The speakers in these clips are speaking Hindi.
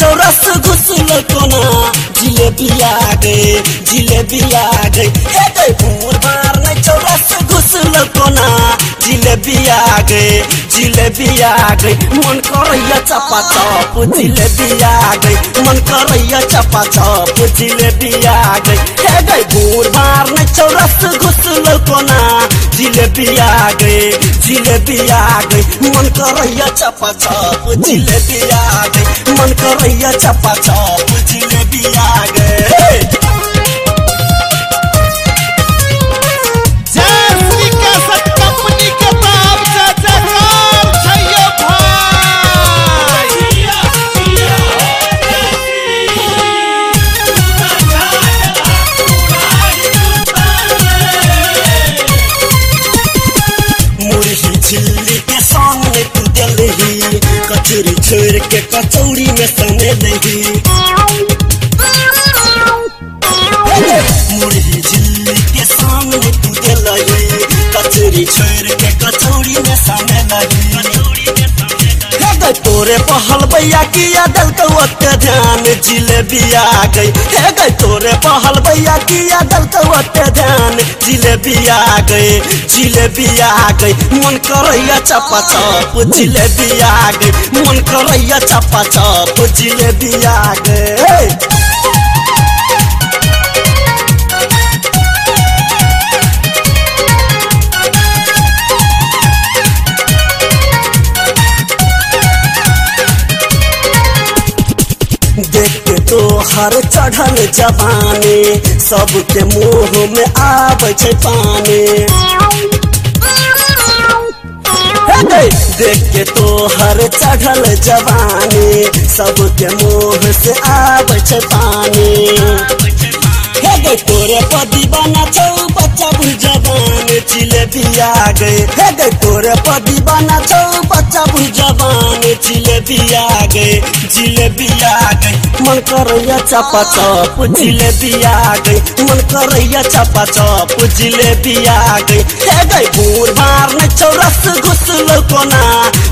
चौरस घुसल कोना जिलेबी आ गए जिलेबी आ गए हे गई भूर मार नहीं चौरस घुसल कोना जिलेबी आ गए जिलेबी आ गई मन करैया चपा चप जिलेबी आ गई मन करैया चपा चप जिलेबी आ गई हे गई भूर मार नहीं चौरस घुसल कोना जिलेबी आ गए जिलेबी आ गई मन करैया चपा चप जिलेबी आ गई मन करैया चपा चप जिलेबी आ कचरी छोड़ के कचौड़ी में समे देगी झिल्ली के सामने तू दलही कचौड़ी छोड़ के कचौड़ी में समे लगी। तोरे पहल भैया किया दल कवते ध्यान, जिलेबी आ गई। हे गई तोरे पहल भैया किया दल कवते ध्यान, जिलेबी आ गई, जिलेबी आ गई। मन करैया चपा चप जिलेबी आ गई। मन करैया चपा चप जिलेबी आ गई। हर चढ़ल जवानी सबके मुँह में आबै पानी। देख के तो हर चढ़ल जवानी सबके मुँह से आबै पानी। तोरे पदी बना छौ बच्चा बुझबान जिलेबी आ गई हे गई तोरे पदी बना छौ बच्चा बुझबान जिलेबी आ गई जिलेबी आ गई मन करैया चपा चप जिलेबी आ गई। मन करैया चपा चप जिलेबी आ गई। हे गई भूर बार न चौरस घुसल कोना।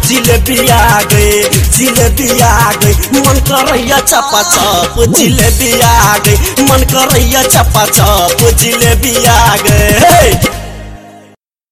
जिलेबी आ गई जिलेबी आ गई। मन करैया चपा चप जिलेबी आ गई। मन करैया चपा चप जिलेबी आ गई।